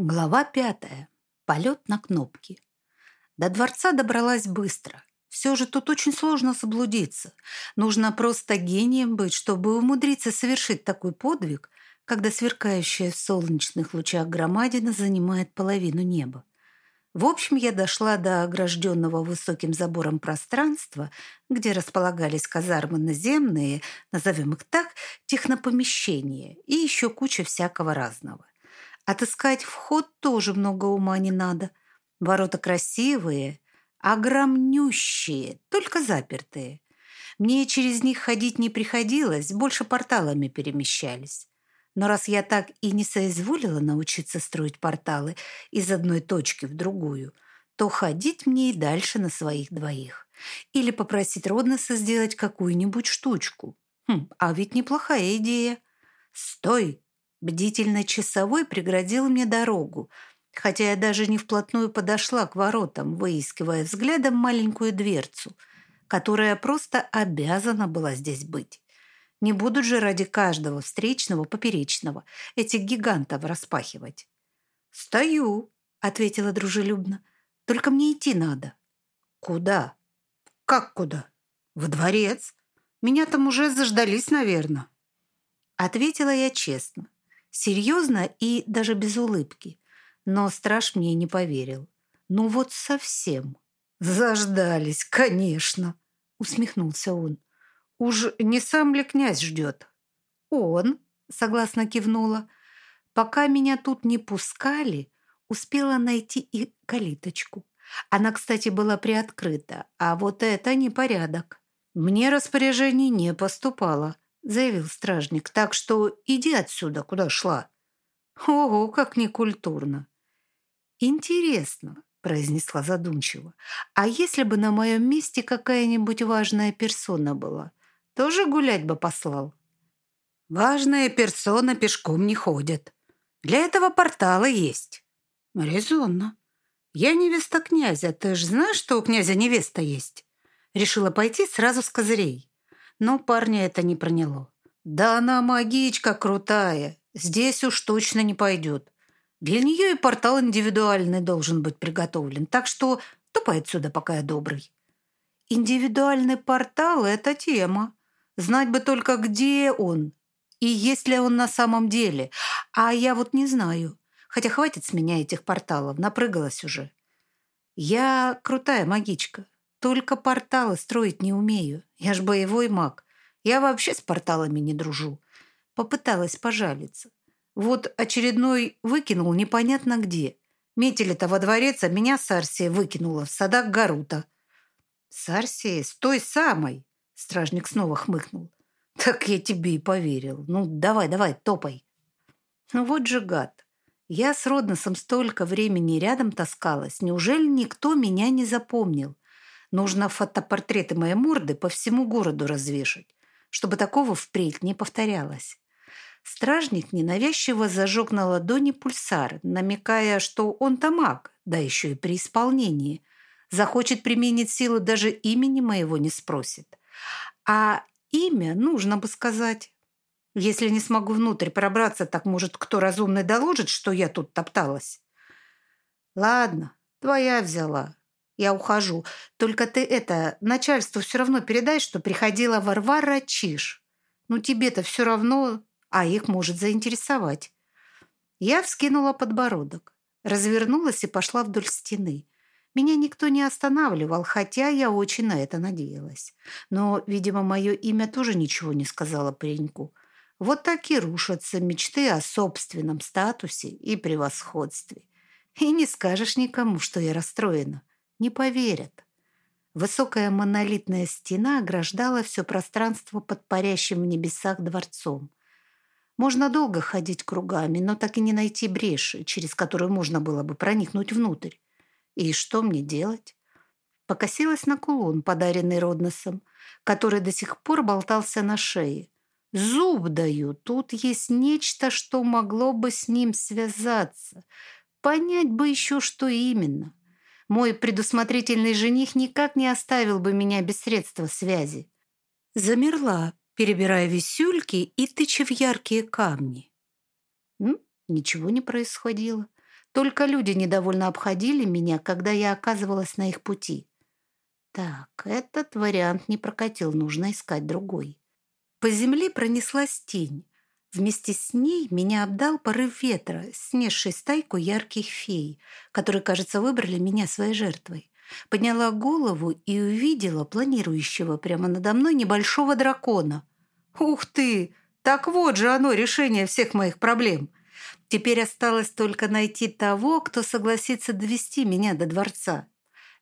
Глава пятая. Полет на кнопки. До дворца добралась быстро. Все же тут очень сложно заблудиться. Нужно просто гением быть, чтобы умудриться совершить такой подвиг, когда сверкающая в солнечных лучах громадина занимает половину неба. В общем, я дошла до огражденного высоким забором пространства, где располагались казармы наземные, назовем их так, технопомещения и еще куча всякого разного. Отыскать вход тоже много ума не надо. Ворота красивые, огромнющие, только запертые. Мне через них ходить не приходилось, больше порталами перемещались. Но раз я так и не соизволила научиться строить порталы из одной точки в другую, то ходить мне и дальше на своих двоих. Или попросить Роднеса сделать какую-нибудь штучку. Хм, а ведь неплохая идея. «Стой!» Бдительный часовой преградил мне дорогу, хотя я даже не вплотную подошла к воротам, выискивая взглядом маленькую дверцу, которая просто обязана была здесь быть. Не будут же ради каждого встречного поперечного этих гигантов распахивать. «Стою», — ответила дружелюбно. «Только мне идти надо». «Куда?» «Как куда?» «В дворец. Меня там уже заждались, наверное». Ответила я честно. Серьезно и даже без улыбки. Но страж мне не поверил. Ну вот совсем. «Заждались, конечно», — усмехнулся он. «Уж не сам ли князь ждет?» «Он», — согласно кивнула. «Пока меня тут не пускали, успела найти и калиточку. Она, кстати, была приоткрыта, а вот это непорядок. Мне распоряжений не поступало заявил стражник. «Так что иди отсюда, куда шла». «Ого, как некультурно!» «Интересно», — произнесла задумчиво, «а если бы на моем месте какая-нибудь важная персона была, тоже гулять бы послал?» «Важная персона пешком не ходит. Для этого порталы есть». «Резонно. Я невеста князя. Ты ж знаешь, что у князя невеста есть?» Решила пойти сразу с козырей. Но парня это не проняло. «Да она магичка крутая. Здесь уж точно не пойдет. Для нее и портал индивидуальный должен быть приготовлен. Так что тупай отсюда, пока я добрый». «Индивидуальный портал — это тема. Знать бы только, где он и есть ли он на самом деле. А я вот не знаю. Хотя хватит с меня этих порталов, напрыгалась уже. Я крутая магичка. Только порталы строить не умею. Я ж боевой маг. Я вообще с порталами не дружу. Попыталась пожалиться. Вот очередной выкинул непонятно где. Метили-то во дворец, а меня Сарсия выкинула в садах Гарута. Сарсия с той самой. Стражник снова хмыкнул. Так я тебе и поверил. Ну, давай, давай, топай. Ну вот же гад. Я с Родносом столько времени рядом таскалась. Неужели никто меня не запомнил? Нужно фотопортреты моей морды по всему городу развешать, чтобы такого впредь не повторялось. Стражник ненавязчиво зажег на ладони пульсар, намекая, что он-то маг, да еще и при исполнении. Захочет применить силу, даже имени моего не спросит. А имя нужно бы сказать. Если не смогу внутрь пробраться, так, может, кто разумный доложит, что я тут топталась? Ладно, твоя взяла. Я ухожу. Только ты это, начальству все равно передай, что приходила Варвара Чиш. Ну, тебе-то все равно, а их может заинтересовать. Я вскинула подбородок, развернулась и пошла вдоль стены. Меня никто не останавливал, хотя я очень на это надеялась. Но, видимо, мое имя тоже ничего не сказала пареньку. Вот так и рушатся мечты о собственном статусе и превосходстве. И не скажешь никому, что я расстроена не поверят. Высокая монолитная стена ограждала все пространство под парящим в небесах дворцом. Можно долго ходить кругами, но так и не найти бреши, через которую можно было бы проникнуть внутрь. И что мне делать? Покосилась на кулон, подаренный Родносом, который до сих пор болтался на шее. Зуб даю, тут есть нечто, что могло бы с ним связаться. Понять бы еще, что именно. Мой предусмотрительный жених никак не оставил бы меня без средства связи. Замерла, перебирая висюльки и тыча в яркие камни. М? Ничего не происходило. Только люди недовольно обходили меня, когда я оказывалась на их пути. Так, этот вариант не прокатил, нужно искать другой. По земле пронеслась тень. Вместе с ней меня обдал порыв ветра, снесший стайку ярких фей, которые, кажется, выбрали меня своей жертвой. Подняла голову и увидела планирующего прямо надо мной небольшого дракона. «Ух ты! Так вот же оно, решение всех моих проблем!» Теперь осталось только найти того, кто согласится довести меня до дворца.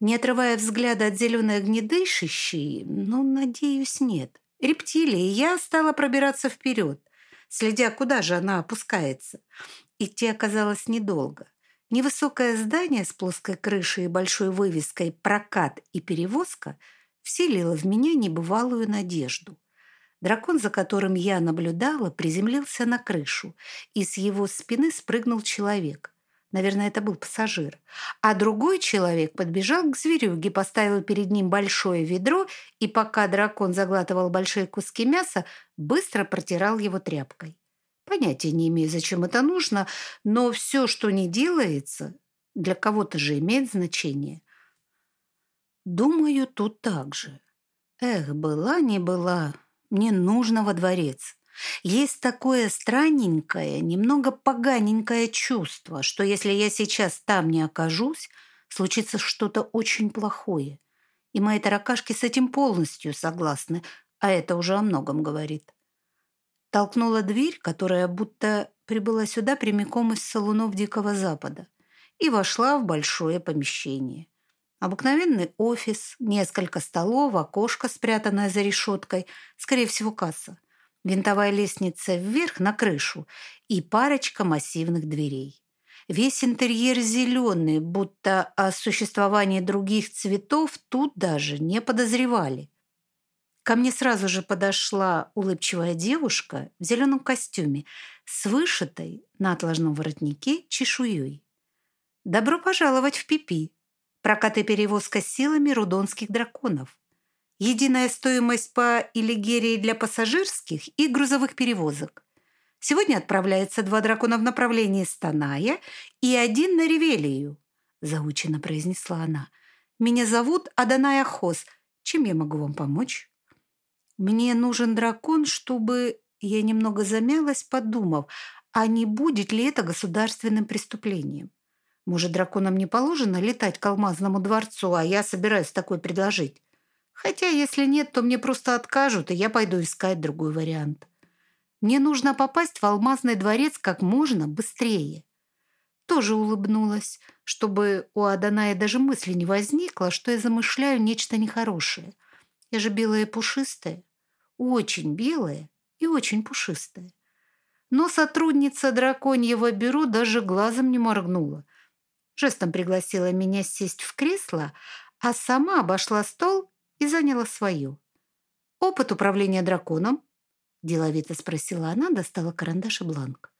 Не отрывая взгляда от зеленой огнедышащей, ну, надеюсь, нет. Рептилии, я стала пробираться вперед, следя, куда же она опускается. Идти оказалось недолго. Невысокое здание с плоской крышей и большой вывеской «Прокат и перевозка» вселило в меня небывалую надежду. Дракон, за которым я наблюдала, приземлился на крышу, и с его спины спрыгнул человек. Наверное, это был пассажир. А другой человек подбежал к зверюге, поставил перед ним большое ведро, и пока дракон заглатывал большие куски мяса, быстро протирал его тряпкой. Понятия не имею, зачем это нужно, но все, что не делается, для кого-то же имеет значение. Думаю, тут так же. Эх, была не была, мне нужно во дворец. Есть такое странненькое, немного поганенькое чувство, что если я сейчас там не окажусь, случится что-то очень плохое. И мои таракашки с этим полностью согласны, а это уже о многом говорит. Толкнула дверь, которая будто прибыла сюда прямиком из салунов Дикого Запада, и вошла в большое помещение. Обыкновенный офис, несколько столов, окошко, спрятанное за решеткой, скорее всего, касса, винтовая лестница вверх на крышу и парочка массивных дверей. Весь интерьер зеленый, будто о существовании других цветов тут даже не подозревали. Ко мне сразу же подошла улыбчивая девушка в зеленом костюме с вышитой на отложном воротнике чешуей. «Добро пожаловать в Пипи. Прокат и перевозка силами рудонских драконов. Единая стоимость по Илигерии для пассажирских и грузовых перевозок. Сегодня отправляется два дракона в направлении Станая и один на Ревелию», заучено произнесла она. «Меня зовут Аданая Хос. Чем я могу вам помочь?» Мне нужен дракон, чтобы... Я немного замялась, подумав, а не будет ли это государственным преступлением? Может, драконам не положено летать к алмазному дворцу, а я собираюсь такое предложить? Хотя, если нет, то мне просто откажут, и я пойду искать другой вариант. Мне нужно попасть в алмазный дворец как можно быстрее. Тоже улыбнулась, чтобы у Аданая даже мысли не возникло, что я замышляю нечто нехорошее. Я же белая и пушистая. Очень белая и очень пушистая. Но сотрудница драконьего бюро даже глазом не моргнула. Жестом пригласила меня сесть в кресло, а сама обошла стол и заняла свою. «Опыт управления драконом?» – деловито спросила она, достала карандаш и бланк.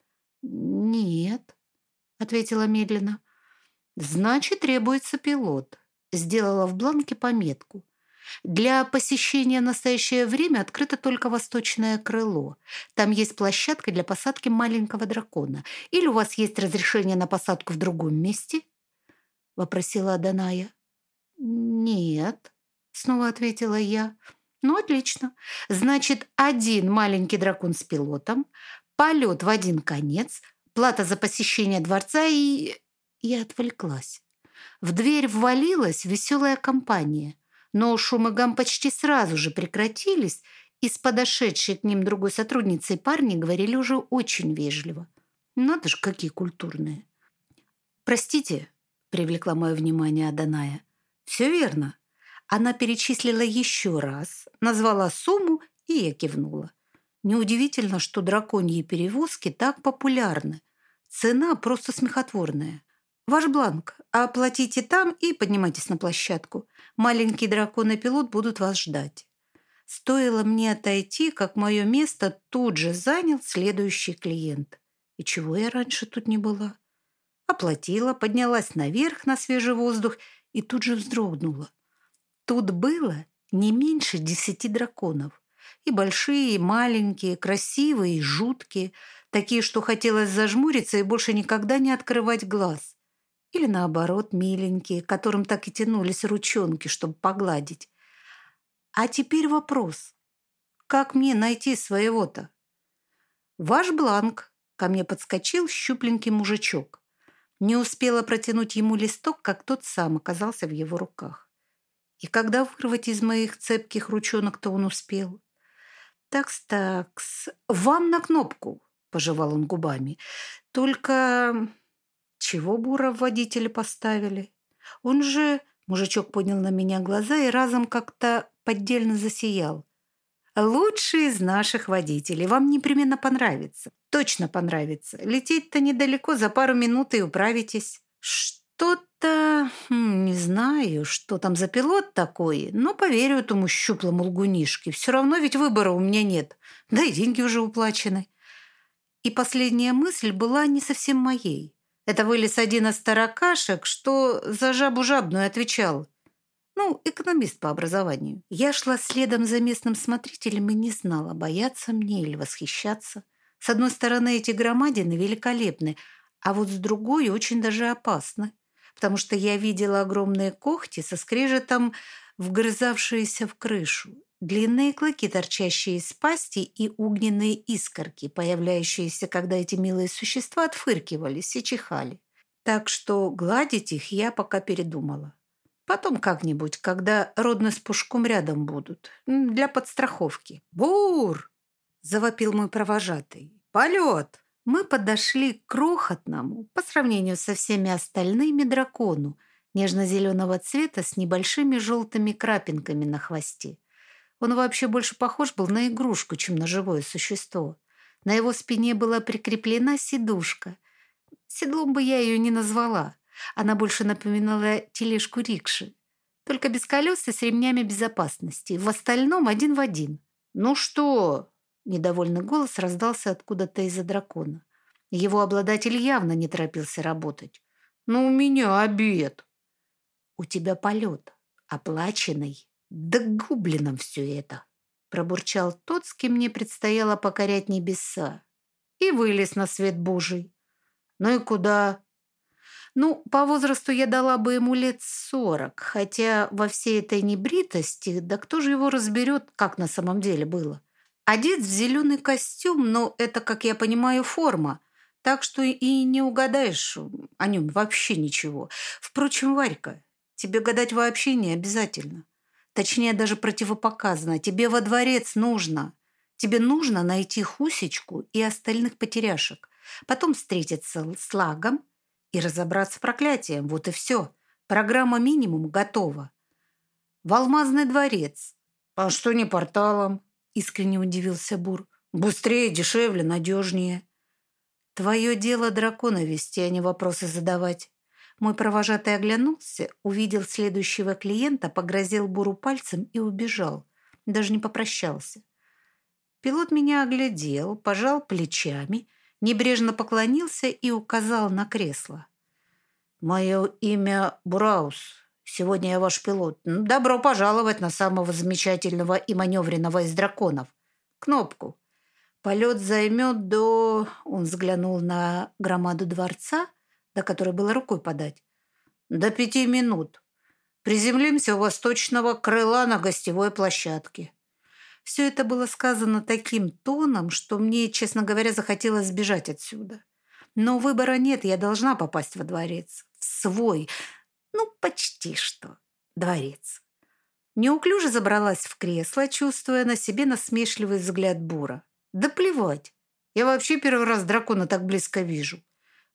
«Нет», – ответила медленно. «Значит, требуется пилот». Сделала в бланке пометку. Для посещения в настоящее время открыто только восточное крыло. Там есть площадка для посадки маленького дракона. Или у вас есть разрешение на посадку в другом месте?» — вопросила Аданая. «Нет», — снова ответила я. «Ну, отлично. Значит, один маленький дракон с пилотом, полет в один конец, плата за посещение дворца и...» Я отвлеклась. В дверь ввалилась веселая компания — но шум и гам почти сразу же прекратились, и с подошедшей к ним другой сотрудницей парни говорили уже очень вежливо. Надо же, какие культурные. «Простите», — привлекла мое внимание Аданая. «Все верно». Она перечислила еще раз, назвала сумму, и я кивнула. Неудивительно, что драконьи перевозки так популярны. Цена просто смехотворная. Ваш бланк. Оплатите там и поднимайтесь на площадку. Маленький дракон и пилот будут вас ждать. Стоило мне отойти, как мое место тут же занял следующий клиент. И чего я раньше тут не была? Оплатила, поднялась наверх на свежий воздух и тут же вздрогнула. Тут было не меньше десяти драконов. И большие, и маленькие, красивые, и жуткие. Такие, что хотелось зажмуриться и больше никогда не открывать глаз. Или наоборот, миленькие, которым так и тянулись ручонки, чтобы погладить. А теперь вопрос. Как мне найти своего-то? Ваш бланк. Ко мне подскочил щупленький мужичок. Не успела протянуть ему листок, как тот сам оказался в его руках. И когда вырвать из моих цепких ручонок-то он успел? «Такс-такс, вам на кнопку», — пожевал он губами. «Только чего Бура в водителя поставили? Он же...» Мужичок поднял на меня глаза и разом как-то поддельно засиял. «Лучший из наших водителей. Вам непременно понравится. Точно понравится. Лететь-то недалеко, за пару минут и управитесь». «Что-то... Хм, не знаю, что там за пилот такой, но поверю этому щуплому лгунишке. Все равно ведь выбора у меня нет. Да и деньги уже уплачены». И последняя мысль была не совсем моей. Это вылез один из таракашек, что за жабу жабную отвечал. Ну, экономист по образованию. Я шла следом за местным смотрителем и не знала, бояться мне или восхищаться. С одной стороны, эти громадины великолепны, а вот с другой очень даже опасны, потому что я видела огромные когти со скрежетом, вгрызавшиеся в крышу, длинные клыки, торчащие из пасти, и огненные искорки, появляющиеся, когда эти милые существа отфыркивались и чихали. Так что гладить их я пока передумала. Потом как-нибудь, когда родны с пушком рядом будут, для подстраховки. «Бур!» – завопил мой провожатый. «Полет!» Мы подошли к крохотному, по сравнению со всеми остальными, дракону, нежно-зеленого цвета с небольшими желтыми крапинками на хвосте. Он вообще больше похож был на игрушку, чем на живое существо. На его спине была прикреплена сидушка. Седлом бы я ее не назвала. Она больше напоминала тележку рикши. Только без колес и с ремнями безопасности. В остальном один в один. «Ну что?» – недовольный голос раздался откуда-то из-за дракона. Его обладатель явно не торопился работать. «Ну, у меня обед». «У тебя полет, оплаченный». «Да гублином все это!» – пробурчал тот, с кем мне предстояло покорять небеса. И вылез на свет Божий. «Ну и куда?» Ну, по возрасту я дала бы ему лет сорок, хотя во всей этой небритости, да кто же его разберет, как на самом деле было. Одет в зеленый костюм, но это, как я понимаю, форма, так что и не угадаешь о нем вообще ничего. Впрочем, Варька, тебе гадать вообще не обязательно. Точнее, даже противопоказано. Тебе во дворец нужно. Тебе нужно найти Хусечку и остальных потеряшек. Потом встретиться с Лагом, и разобраться с проклятием. Вот и все. Программа минимум готова. В Алмазный дворец. А что не порталом? Искренне удивился Бур. Быстрее, дешевле, надежнее. Твое дело дракона вести, а не вопросы задавать. Мой провожатый оглянулся, увидел следующего клиента, погрозил Буру пальцем и убежал. Даже не попрощался. Пилот меня оглядел, пожал плечами небрежно поклонился и указал на кресло. «Мое имя Браус. Сегодня я ваш пилот. Добро пожаловать на самого замечательного и маневренного из драконов. Кнопку. Полет займет до...» Он взглянул на громаду дворца, до которой было рукой подать. «До пяти минут. Приземлимся у восточного крыла на гостевой площадке. Все это было сказано таким тоном, что мне, честно говоря, захотелось сбежать отсюда. Но выбора нет, я должна попасть во дворец. В свой, ну, почти что, дворец. Неуклюже забралась в кресло, чувствуя на себе насмешливый взгляд Бура. Да плевать. Я вообще первый раз дракона так близко вижу.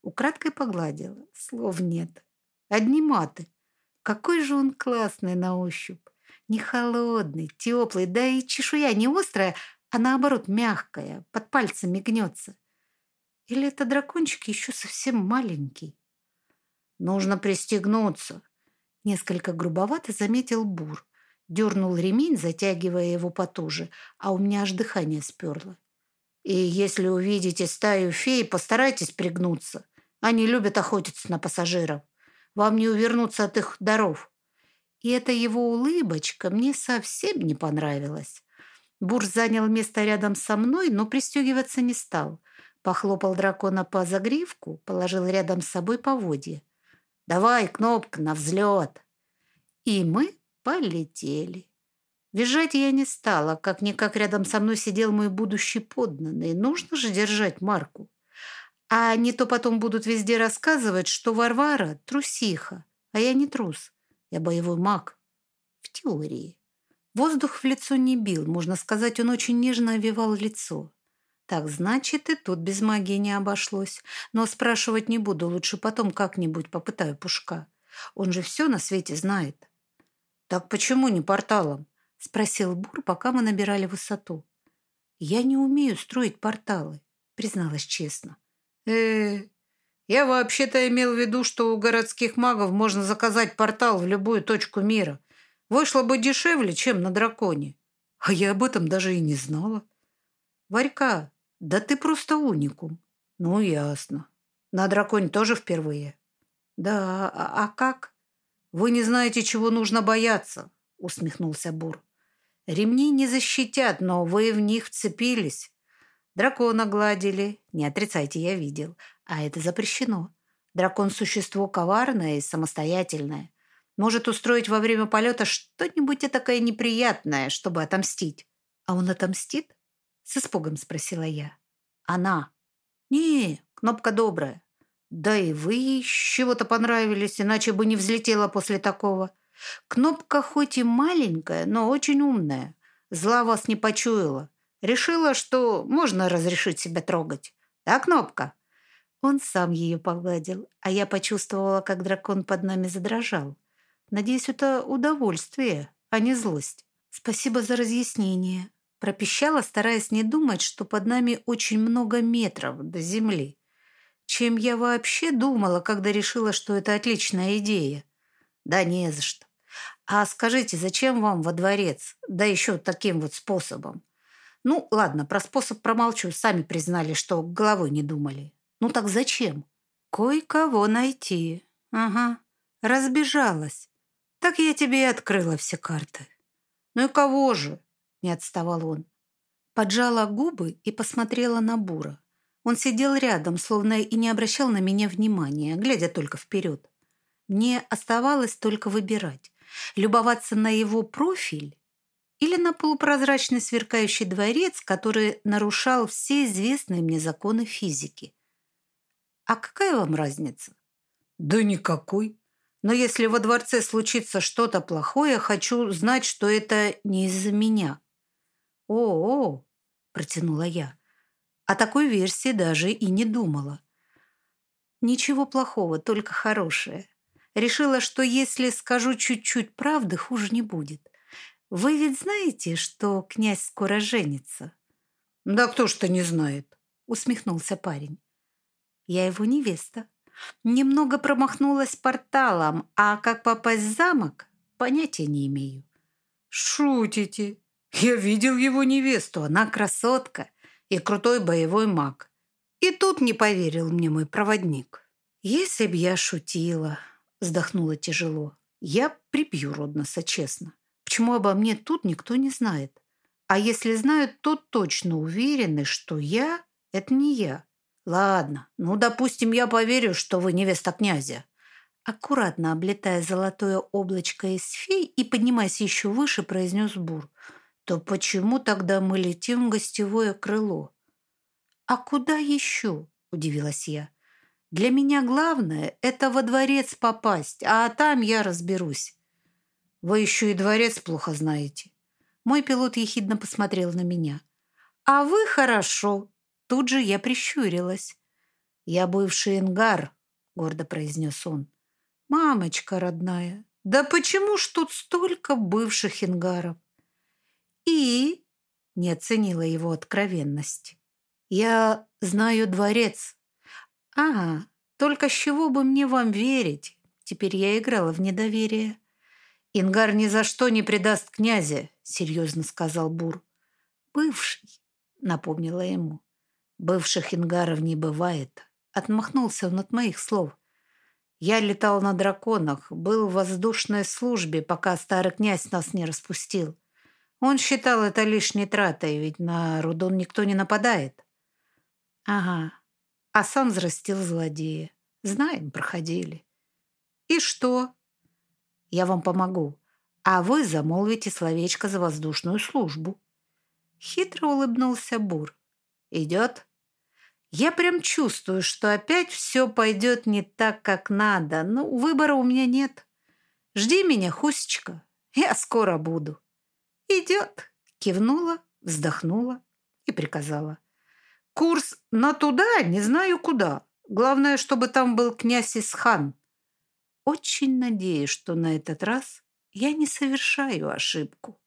Украдкой погладила. Слов нет. Одни маты. Какой же он классный на ощупь. Не холодный, теплый, да и чешуя не острая, а наоборот мягкая, под пальцами гнется. Или это дракончик еще совсем маленький? Нужно пристегнуться. Несколько грубовато заметил Бур. Дернул ремень, затягивая его потуже, а у меня аж дыхание сперло. И если увидите стаю фей, постарайтесь пригнуться. Они любят охотиться на пассажиров. Вам не увернуться от их даров. И эта его улыбочка мне совсем не понравилась. Бур занял место рядом со мной, но пристегиваться не стал. Похлопал дракона по загривку, положил рядом с собой поводья. Давай, кнопка, на взлет. И мы полетели. Визжать я не стала, как-никак рядом со мной сидел мой будущий подданный. Нужно же держать марку. А не то потом будут везде рассказывать, что Варвара — трусиха, а я не трус. Я боевой маг. В теории. Воздух в лицо не бил, можно сказать, он очень нежно овивал лицо. Так, значит, и тут без магии не обошлось. Но спрашивать не буду, лучше потом как-нибудь попытаю Пушка. Он же все на свете знает. Так почему не порталом? Спросил Бур, пока мы набирали высоту. Я не умею строить порталы, призналась честно. э я вообще-то имел в виду, что у городских магов можно заказать портал в любую точку мира. Вышло бы дешевле, чем на драконе. А я об этом даже и не знала. Варька, да ты просто уникум. Ну, ясно. На драконе тоже впервые. Да, а, а как? Вы не знаете, чего нужно бояться, усмехнулся Бур. Ремни не защитят, но вы в них вцепились. Дракона гладили. Не отрицайте, я видел. А это запрещено. Дракон – существо коварное и самостоятельное. Может устроить во время полета что-нибудь такое неприятное, чтобы отомстить. А он отомстит? С испугом спросила я. Она. Не, кнопка добрая. Да и вы чего-то понравились, иначе бы не взлетела после такого. Кнопка хоть и маленькая, но очень умная. Зла вас не почуяла. Решила, что можно разрешить себя трогать. Да, Кнопка?» Он сам ее погладил, а я почувствовала, как дракон под нами задрожал. Надеюсь, это удовольствие, а не злость. «Спасибо за разъяснение», — пропищала, стараясь не думать, что под нами очень много метров до земли. Чем я вообще думала, когда решила, что это отличная идея? Да не за что. А скажите, зачем вам во дворец? Да еще таким вот способом. Ну, ладно, про способ промолчу. Сами признали, что головой не думали. Ну так зачем? Кое-кого найти. Ага, разбежалась. Так я тебе и открыла все карты. Ну и кого же? Не отставал он. Поджала губы и посмотрела на Бура. Он сидел рядом, словно и не обращал на меня внимания, глядя только вперед. Мне оставалось только выбирать, любоваться на его профиль или на полупрозрачный сверкающий дворец, который нарушал все известные мне законы физики. А какая вам разница? Да никакой. Но если во дворце случится что-то плохое, хочу знать, что это не из-за меня. О-о, протянула я. О такой версии даже и не думала. Ничего плохого, только хорошее. Решила, что если скажу чуть-чуть правды, хуже не будет. Вы ведь знаете, что князь скоро женится? Да кто ж-то не знает, усмехнулся парень. Я его невеста. Немного промахнулась порталом, а как попасть в замок, понятия не имею. Шутите? Я видел его невесту, она красотка и крутой боевой маг. И тут не поверил мне мой проводник. Если б я шутила, вздохнула тяжело, я прибью Родноса, честно. Почему обо мне тут никто не знает? А если знают, то точно уверены, что я — это не я. Ладно, ну, допустим, я поверю, что вы невеста князя. Аккуратно облетая золотое облачко из фей и поднимаясь еще выше, произнес Бур. То почему тогда мы летим в гостевое крыло? А куда еще? Удивилась я. Для меня главное — это во дворец попасть, а там я разберусь. Вы еще и дворец плохо знаете. Мой пилот ехидно посмотрел на меня. А вы хорошо. Тут же я прищурилась. Я бывший ингар, гордо произнес он. Мамочка родная, да почему ж тут столько бывших ингаров? И не оценила его откровенность. Я знаю дворец. Ага, только с чего бы мне вам верить? Теперь я играла в недоверие. «Ингар ни за что не предаст князя», — серьезно сказал Бур. «Бывший», — напомнила ему. «Бывших ингаров не бывает», — отмахнулся он от моих слов. «Я летал на драконах, был в воздушной службе, пока старый князь нас не распустил. Он считал это лишней тратой, ведь на Рудон никто не нападает». «Ага, а сам взрастил злодея. Знаем, проходили». И что? Я вам помогу, а вы замолвите словечко за воздушную службу. Хитро улыбнулся Бур. Идет? Я прям чувствую, что опять все пойдет не так, как надо. Ну, выбора у меня нет. Жди меня, Хусечка. Я скоро буду. Идет. Кивнула, вздохнула и приказала. Курс на туда, не знаю куда. Главное, чтобы там был князь Исхан. Очень надеюсь, что на этот раз я не совершаю ошибку.